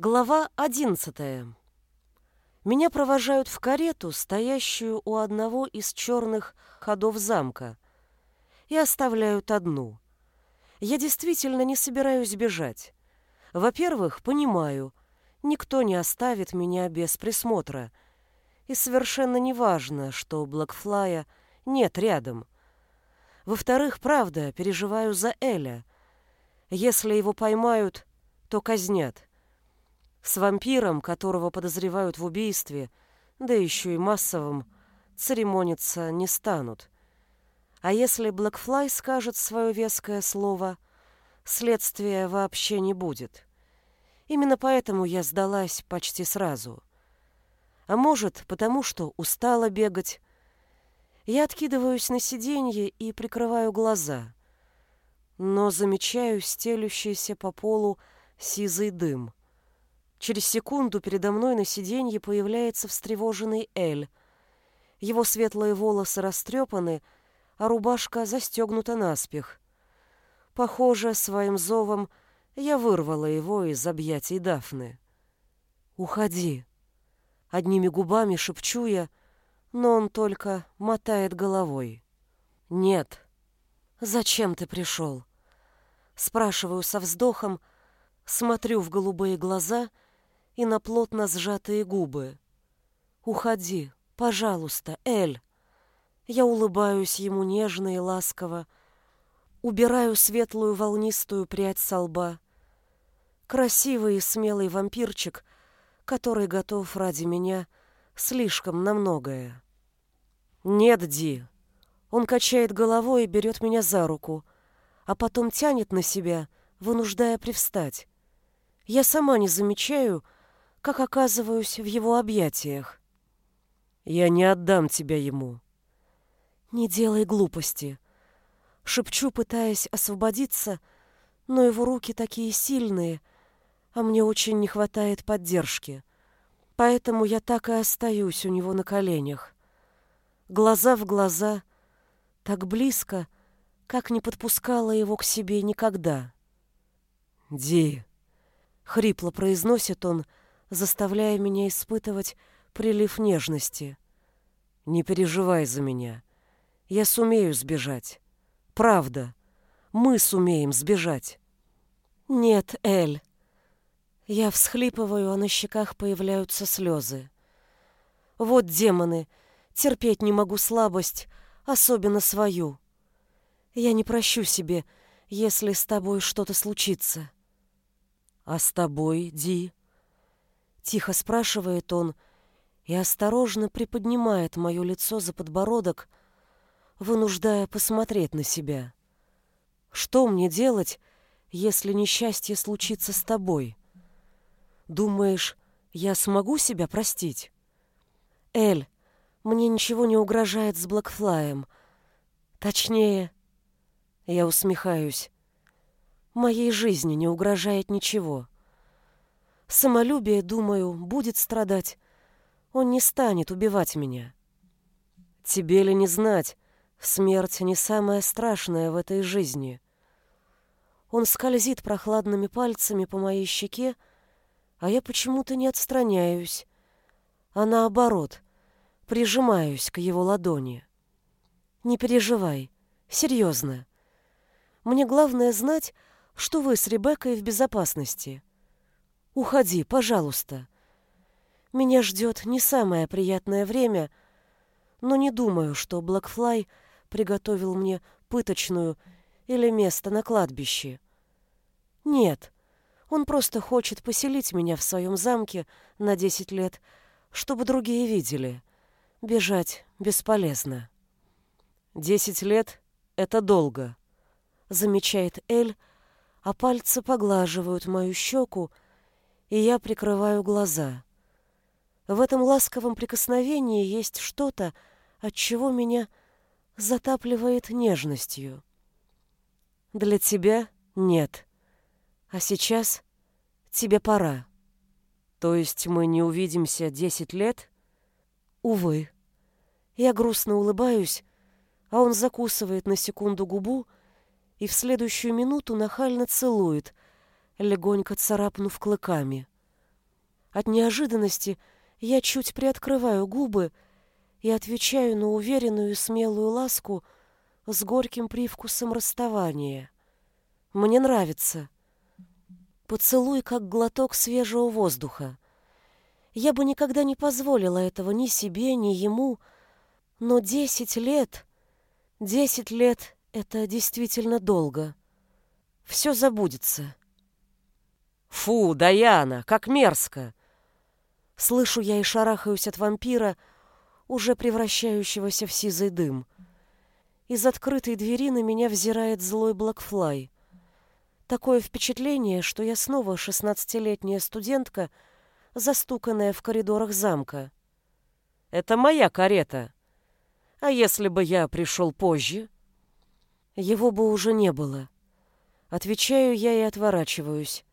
Глава одиннадцатая. Меня провожают в карету, стоящую у одного из черных ходов замка, и оставляют одну. Я действительно не собираюсь бежать. Во-первых, понимаю, никто не оставит меня без присмотра, и совершенно не важно, что Блэкфлая нет рядом. Во-вторых, правда, переживаю за Эля. Если его поймают, то казнят. С вампиром, которого подозревают в убийстве, да еще и массовом, церемониться не станут. А если Блэкфлай скажет свое веское слово, следствия вообще не будет. Именно поэтому я сдалась почти сразу. А может, потому что устала бегать. Я откидываюсь на сиденье и прикрываю глаза. Но замечаю стелющийся по полу сизый дым. Через секунду передо мной на сиденье появляется встревоженный Эль. Его светлые волосы растрепаны, а рубашка застегнута наспех. Похоже, своим зовом я вырвала его из объятий Дафны. «Уходи!» Одними губами шепчу я, но он только мотает головой. «Нет». «Зачем ты пришел?» Спрашиваю со вздохом, смотрю в голубые глаза — и на плотно сжатые губы. «Уходи, пожалуйста, Эль!» Я улыбаюсь ему нежно и ласково, убираю светлую волнистую прядь со лба. Красивый и смелый вампирчик, который готов ради меня слишком на многое. «Нет, Ди!» Он качает головой и берет меня за руку, а потом тянет на себя, вынуждая привстать. Я сама не замечаю, как оказываюсь в его объятиях. Я не отдам тебя ему. Не делай глупости. Шепчу, пытаясь освободиться, но его руки такие сильные, а мне очень не хватает поддержки. Поэтому я так и остаюсь у него на коленях. Глаза в глаза, так близко, как не подпускала его к себе никогда. «Ди!» — хрипло произносит он, — заставляя меня испытывать прилив нежности. «Не переживай за меня. Я сумею сбежать. Правда, мы сумеем сбежать». «Нет, Эль». Я всхлипываю, а на щеках появляются слезы. «Вот демоны, терпеть не могу слабость, особенно свою. Я не прощу себе, если с тобой что-то случится». «А с тобой, Ди?» Тихо спрашивает он и осторожно приподнимает мое лицо за подбородок, вынуждая посмотреть на себя. Что мне делать, если несчастье случится с тобой? Думаешь, я смогу себя простить? Эль, мне ничего не угрожает с Блэкфлаем. Точнее, я усмехаюсь. Моей жизни не угрожает ничего. Самолюбие, думаю, будет страдать. Он не станет убивать меня. Тебе ли не знать, смерть не самое страшное в этой жизни. Он скользит прохладными пальцами по моей щеке, а я почему-то не отстраняюсь, а наоборот, прижимаюсь к его ладони. Не переживай, серьезно. Мне главное знать, что вы с Ребеккой в безопасности. Уходи, пожалуйста. Меня ждет не самое приятное время, но не думаю, что Блэкфлай приготовил мне пыточную или место на кладбище. Нет, он просто хочет поселить меня в своем замке на десять лет, чтобы другие видели. Бежать бесполезно. Десять лет — это долго, замечает Эль, а пальцы поглаживают мою щеку, и я прикрываю глаза. В этом ласковом прикосновении есть что-то, от чего меня затапливает нежностью. Для тебя нет. А сейчас тебе пора. То есть мы не увидимся десять лет? Увы. Я грустно улыбаюсь, а он закусывает на секунду губу и в следующую минуту нахально целует, легонько царапнув клыками. От неожиданности я чуть приоткрываю губы и отвечаю на уверенную и смелую ласку с горьким привкусом расставания. Мне нравится. Поцелуй, как глоток свежего воздуха. Я бы никогда не позволила этого ни себе, ни ему, но десять лет... Десять лет — это действительно долго. Все забудется. «Фу, Даяна, как мерзко!» Слышу я и шарахаюсь от вампира, уже превращающегося в сизый дым. Из открытой двери на меня взирает злой Блэкфлай. Такое впечатление, что я снова шестнадцатилетняя студентка, застуканная в коридорах замка. «Это моя карета. А если бы я пришел позже?» Его бы уже не было. Отвечаю я и отворачиваюсь.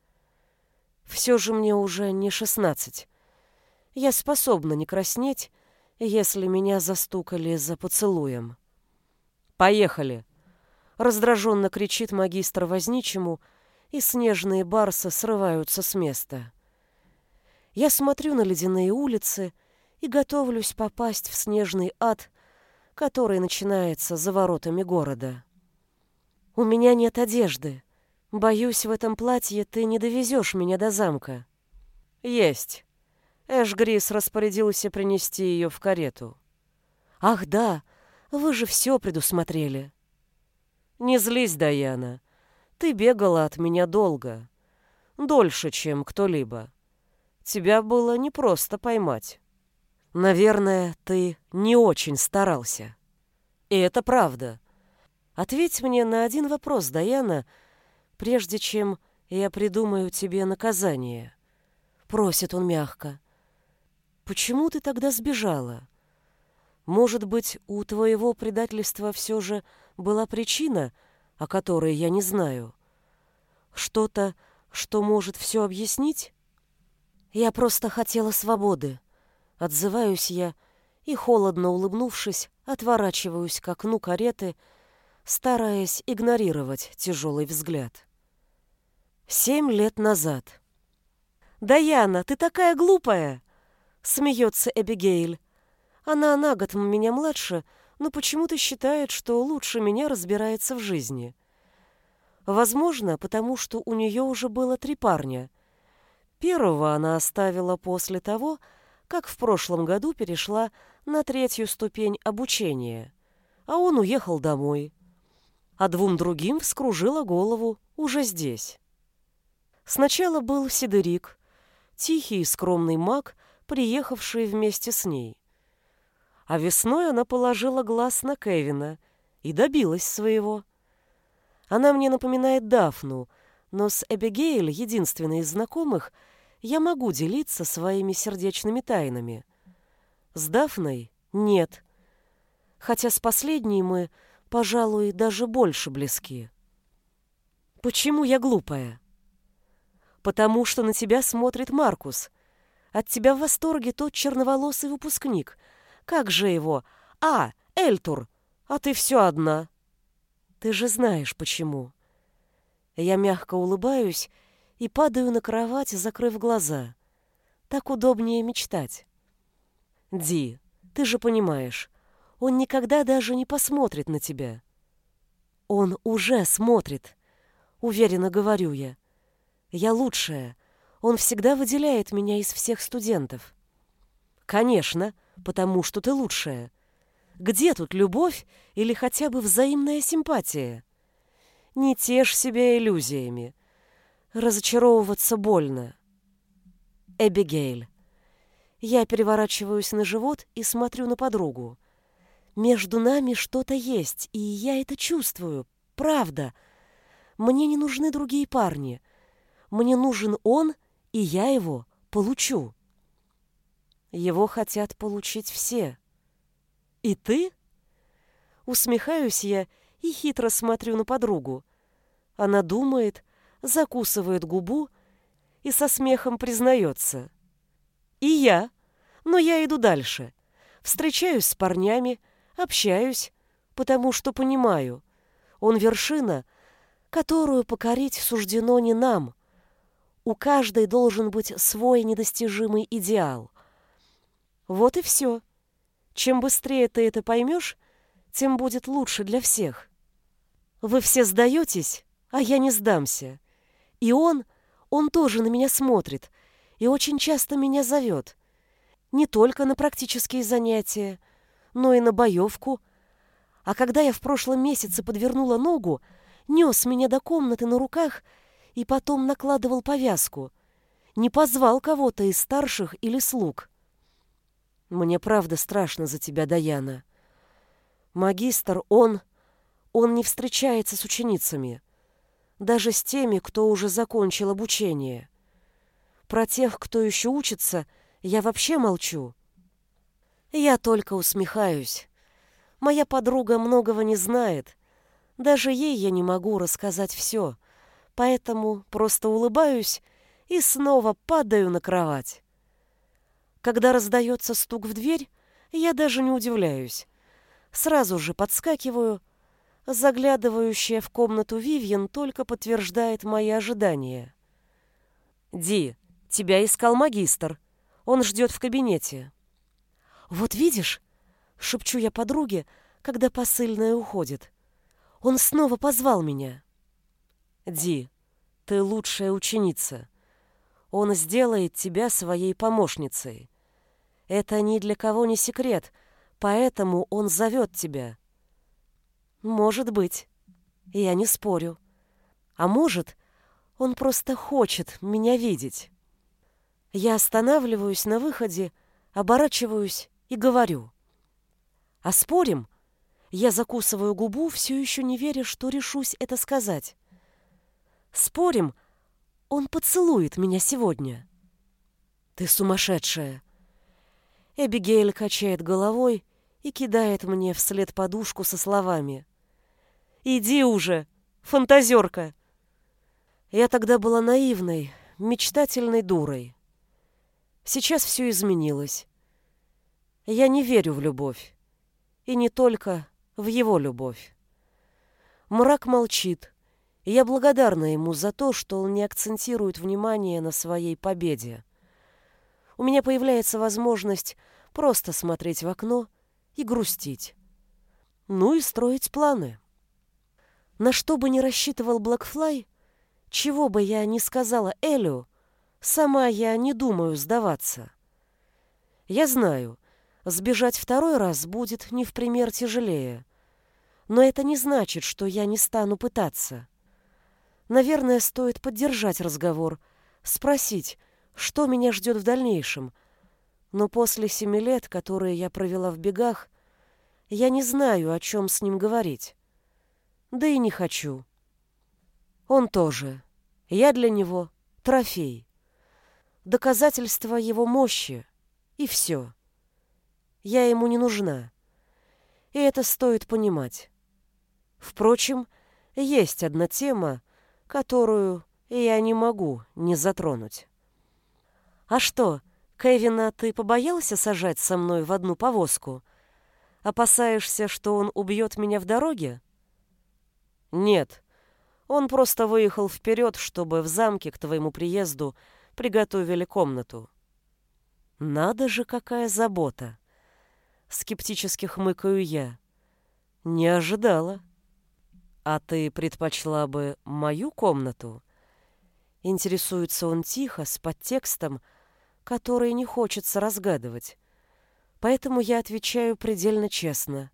Все же мне уже не шестнадцать. Я способна не краснеть, если меня застукали за поцелуем. «Поехали!» — раздраженно кричит магистр возничему, и снежные барсы срываются с места. Я смотрю на ледяные улицы и готовлюсь попасть в снежный ад, который начинается за воротами города. У меня нет одежды. Боюсь, в этом платье ты не довезешь меня до замка. Есть. Эш Грис распорядился принести ее в карету. «Ах да, вы же все предусмотрели». «Не злись, Даяна. Ты бегала от меня долго. Дольше, чем кто-либо. Тебя было непросто поймать. Наверное, ты не очень старался. И это правда. Ответь мне на один вопрос, Даяна, прежде чем я придумаю тебе наказание». Просит он мягко. Почему ты тогда сбежала? Может быть, у твоего предательства все же была причина, о которой я не знаю? Что-то, что может все объяснить? Я просто хотела свободы. Отзываюсь я и, холодно улыбнувшись, отворачиваюсь к окну кареты, стараясь игнорировать тяжелый взгляд. Семь лет назад. «Даяна, ты такая глупая!» Смеется Эбигейль. Она на год меня младше, но почему-то считает, что лучше меня разбирается в жизни. Возможно, потому что у нее уже было три парня. Первого она оставила после того, как в прошлом году перешла на третью ступень обучения, а он уехал домой. А двум другим вскружила голову уже здесь. Сначала был Сидерик, тихий и скромный маг, приехавшие вместе с ней. А весной она положила глаз на Кевина и добилась своего. Она мне напоминает Дафну, но с Эбигейль, единственной из знакомых, я могу делиться своими сердечными тайнами. С Дафной нет. Хотя с последней мы, пожалуй, даже больше близки. Почему я глупая? Потому что на тебя смотрит Маркус, от тебя в восторге тот черноволосый выпускник. Как же его? А, Эльтур, а ты все одна. Ты же знаешь, почему. Я мягко улыбаюсь и падаю на кровать, закрыв глаза. Так удобнее мечтать. Ди, ты же понимаешь, он никогда даже не посмотрит на тебя. Он уже смотрит, уверенно говорю я. Я лучшая, он всегда выделяет меня из всех студентов. Конечно, потому что ты лучшая. Где тут любовь или хотя бы взаимная симпатия? Не тешь себя иллюзиями. Разочаровываться больно. Эбигейль. Я переворачиваюсь на живот и смотрю на подругу. Между нами что-то есть, и я это чувствую. Правда. Мне не нужны другие парни. Мне нужен он и я его получу. Его хотят получить все. И ты? Усмехаюсь я и хитро смотрю на подругу. Она думает, закусывает губу и со смехом признается. И я, но я иду дальше. Встречаюсь с парнями, общаюсь, потому что понимаю, он вершина, которую покорить суждено не нам — У каждой должен быть свой недостижимый идеал. Вот и все. Чем быстрее ты это поймешь, тем будет лучше для всех. Вы все сдаетесь, а я не сдамся. И он, он тоже на меня смотрит и очень часто меня зовет. Не только на практические занятия, но и на боевку. А когда я в прошлом месяце подвернула ногу, нес меня до комнаты на руках и потом накладывал повязку. Не позвал кого-то из старших или слуг. Мне правда страшно за тебя, Даяна. Магистр, он... Он не встречается с ученицами. Даже с теми, кто уже закончил обучение. Про тех, кто еще учится, я вообще молчу. Я только усмехаюсь. Моя подруга многого не знает. Даже ей я не могу рассказать все. Поэтому просто улыбаюсь и снова падаю на кровать. Когда раздается стук в дверь, я даже не удивляюсь. Сразу же подскакиваю. Заглядывающая в комнату Вивьен только подтверждает мои ожидания. «Ди, тебя искал магистр. Он ждет в кабинете». «Вот видишь?» — шепчу я подруге, когда посыльная уходит. «Он снова позвал меня». «Ди, ты лучшая ученица. Он сделает тебя своей помощницей. Это ни для кого не секрет — Поэтому он зовет тебя. Может быть. Я не спорю. А может, он просто хочет меня видеть. Я останавливаюсь на выходе, оборачиваюсь и говорю. А спорим? Я закусываю губу, все еще не веря, что решусь это сказать. Спорим, он поцелует меня сегодня. Ты сумасшедшая. Эбигейль качает головой и кидает мне вслед подушку со словами. «Иди уже, фантазерка!» Я тогда была наивной, мечтательной дурой. Сейчас все изменилось. Я не верю в любовь. И не только в его любовь. Мрак молчит, я благодарна ему за то, что он не акцентирует внимание на своей победе у меня появляется возможность просто смотреть в окно и грустить. Ну и строить планы. На что бы ни рассчитывал Блэкфлай, чего бы я ни сказала Элю, сама я не думаю сдаваться. Я знаю, сбежать второй раз будет не в пример тяжелее. Но это не значит, что я не стану пытаться. Наверное, стоит поддержать разговор, спросить, что меня ждет в дальнейшем. Но после семи лет, которые я провела в бегах, я не знаю, о чем с ним говорить. Да и не хочу. Он тоже. Я для него трофей. Доказательство его мощи. И все. Я ему не нужна. И это стоит понимать. Впрочем, есть одна тема, которую я не могу не затронуть. «А что, Кевина ты побоялся сажать со мной в одну повозку? Опасаешься, что он убьет меня в дороге?» «Нет. Он просто выехал вперед, чтобы в замке к твоему приезду приготовили комнату». «Надо же, какая забота!» Скептически хмыкаю я. «Не ожидала». «А ты предпочла бы мою комнату?» Интересуется он тихо, с подтекстом, которые не хочется разгадывать. Поэтому я отвечаю предельно честно.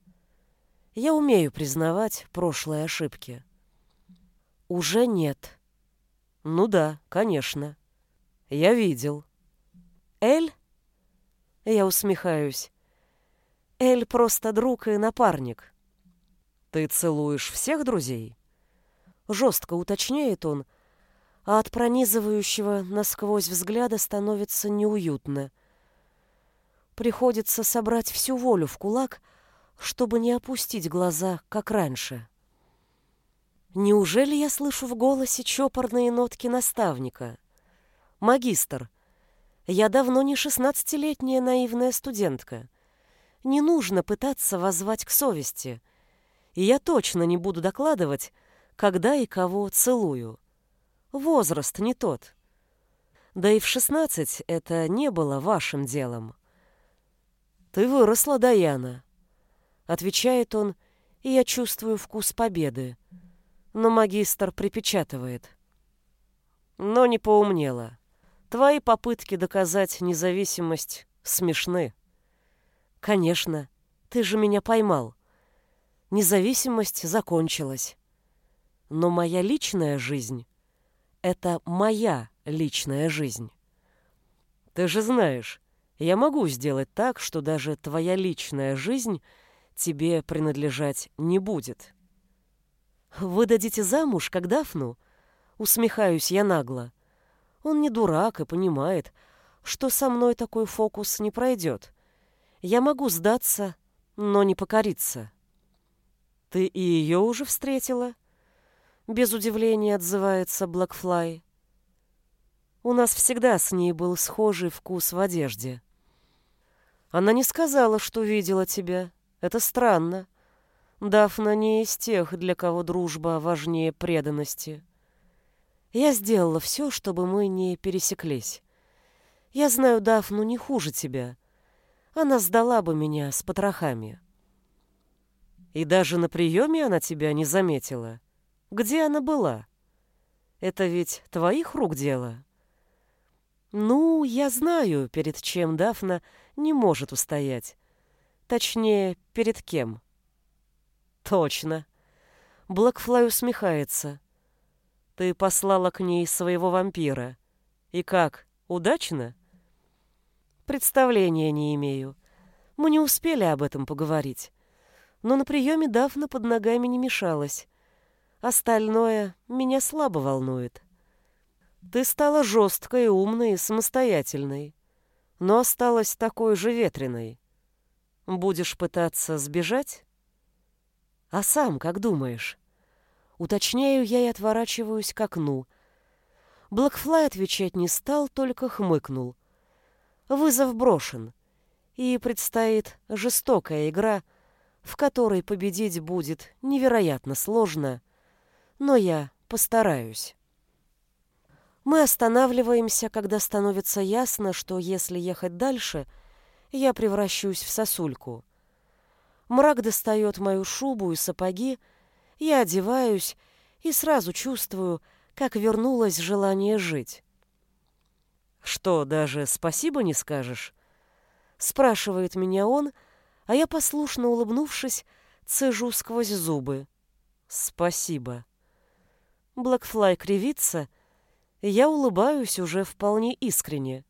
Я умею признавать прошлые ошибки. Уже нет. Ну да, конечно. Я видел. Эль? Я усмехаюсь. Эль просто друг и напарник. Ты целуешь всех друзей? Жестко уточняет он, — а от пронизывающего насквозь взгляда становится неуютно. Приходится собрать всю волю в кулак, чтобы не опустить глаза, как раньше. Неужели я слышу в голосе чопорные нотки наставника? Магистр, я давно не шестнадцатилетняя наивная студентка. Не нужно пытаться воззвать к совести. И я точно не буду докладывать, когда и кого целую. Возраст не тот. Да и в шестнадцать это не было вашим делом. «Ты выросла, Даяна», — отвечает он, и я чувствую вкус победы. Но магистр припечатывает. Но не поумнела. Твои попытки доказать независимость смешны. Конечно, ты же меня поймал. Независимость закончилась. Но моя личная жизнь — это моя личная жизнь. Ты же знаешь, я могу сделать так, что даже твоя личная жизнь тебе принадлежать не будет. Вы дадите замуж, как Дафну? Усмехаюсь я нагло. Он не дурак и понимает, что со мной такой фокус не пройдет. Я могу сдаться, но не покориться. Ты и ее уже встретила? Без удивления отзывается Блэкфлай. У нас всегда с ней был схожий вкус в одежде. Она не сказала, что видела тебя. Это странно. Дафна не из тех, для кого дружба важнее преданности. Я сделала все, чтобы мы не пересеклись. Я знаю Дафну не хуже тебя. Она сдала бы меня с потрохами. И даже на приеме она тебя не заметила. Где она была? Это ведь твоих рук дело? Ну, я знаю, перед чем Дафна не может устоять. Точнее, перед кем. Точно. Блэкфлай усмехается. Ты послала к ней своего вампира. И как, удачно? Представления не имею. Мы не успели об этом поговорить. Но на приеме Дафна под ногами не мешалась. Остальное меня слабо волнует. Ты стала жесткой, умной и самостоятельной, но осталась такой же ветреной. Будешь пытаться сбежать? А сам как думаешь? Уточняю я и отворачиваюсь к окну. Блэкфлай отвечать не стал, только хмыкнул. Вызов брошен, и предстоит жестокая игра — в которой победить будет невероятно сложно, но я постараюсь. Мы останавливаемся, когда становится ясно, что если ехать дальше, я превращусь в сосульку. Мрак достает мою шубу и сапоги, я одеваюсь и сразу чувствую, как вернулось желание жить. «Что, даже спасибо не скажешь?» — спрашивает меня он, — а я, послушно улыбнувшись, цежу сквозь зубы. «Спасибо». Блэкфлай кривится, я улыбаюсь уже вполне искренне.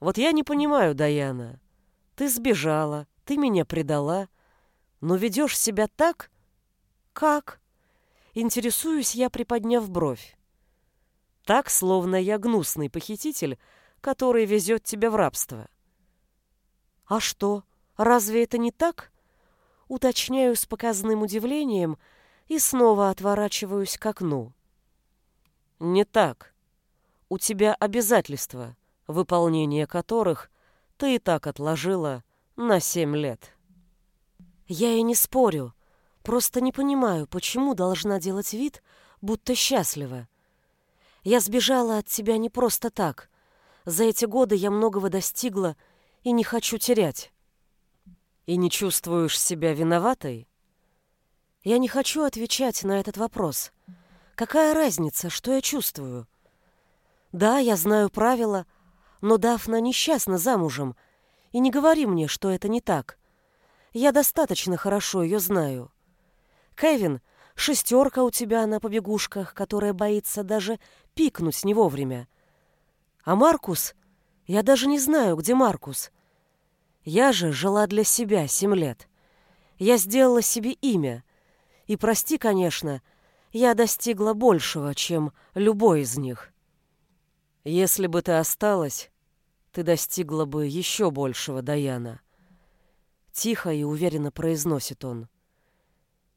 «Вот я не понимаю, Даяна. Ты сбежала, ты меня предала, но ведешь себя так? Как?» Интересуюсь я, приподняв бровь. Так, словно я гнусный похититель, который везет тебя в рабство. «А что?» Разве это не так? Уточняю с показным удивлением и снова отворачиваюсь к окну. Не так. У тебя обязательства, выполнение которых ты и так отложила на семь лет. Я и не спорю, просто не понимаю, почему должна делать вид, будто счастлива. Я сбежала от тебя не просто так. За эти годы я многого достигла и не хочу терять и не чувствуешь себя виноватой? Я не хочу отвечать на этот вопрос. Какая разница, что я чувствую? Да, я знаю правила, но Дафна несчастна замужем, и не говори мне, что это не так. Я достаточно хорошо ее знаю. Кевин, шестерка у тебя на побегушках, которая боится даже пикнуть не вовремя. А Маркус? Я даже не знаю, где Маркус. Я же жила для себя семь лет. Я сделала себе имя. И прости, конечно, я достигла большего, чем любой из них. Если бы ты осталась, ты достигла бы еще большего, Даяна. Тихо и уверенно произносит он.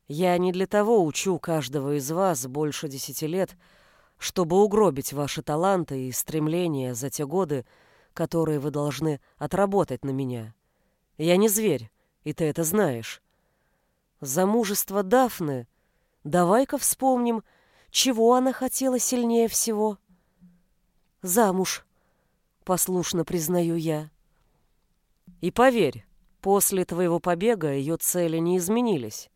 Я не для того учу каждого из вас больше десяти лет, чтобы угробить ваши таланты и стремления за те годы, которые вы должны отработать на меня. Я не зверь, и ты это знаешь. Замужество Дафны. Давай-ка вспомним, чего она хотела сильнее всего. Замуж, послушно признаю я. И поверь, после твоего побега ее цели не изменились.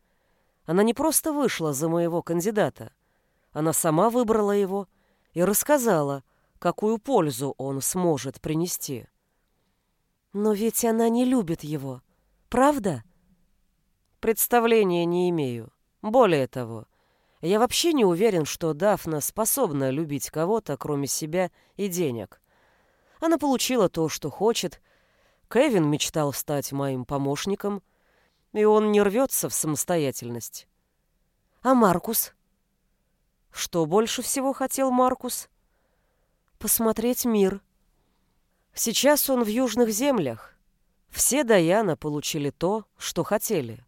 Она не просто вышла за моего кандидата. Она сама выбрала его и рассказала, какую пользу он сможет принести. Но ведь она не любит его, правда? Представления не имею. Более того, я вообще не уверен, что Дафна способна любить кого-то, кроме себя и денег. Она получила то, что хочет. Кевин мечтал стать моим помощником, и он не рвется в самостоятельность. А Маркус? Что больше всего хотел Маркус? Посмотреть мир. Сейчас он в южных землях. Все Даяна получили то, что хотели.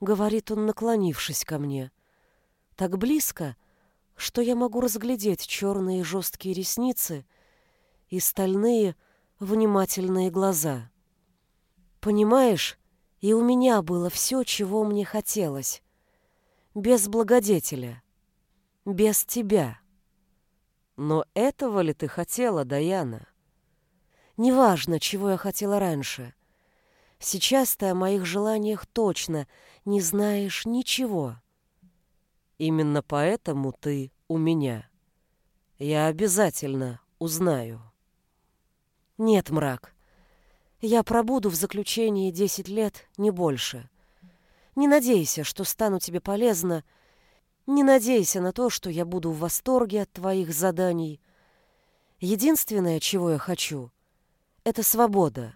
Говорит он, наклонившись ко мне — так близко, что я могу разглядеть черные жесткие ресницы и стальные внимательные глаза. Понимаешь, и у меня было все, чего мне хотелось. Без благодетеля. Без тебя. Но этого ли ты хотела, Даяна? Неважно, чего я хотела раньше. Сейчас ты о моих желаниях точно не знаешь ничего. Именно поэтому ты у меня. Я обязательно узнаю. Нет, мрак. Я пробуду в заключении десять лет, не больше. Не надейся, что стану тебе полезна. Не надейся на то, что я буду в восторге от твоих заданий. Единственное, чего я хочу, это свобода.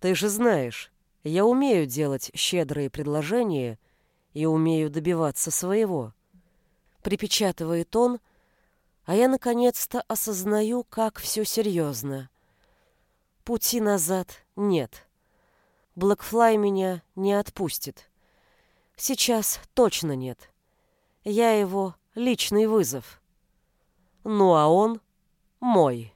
Ты же знаешь, я умею делать щедрые предложения — и умею добиваться своего. Припечатывает он, а я наконец-то осознаю, как все серьезно. Пути назад нет. Блэкфлай меня не отпустит. Сейчас точно нет. Я его личный вызов. Ну а он мой.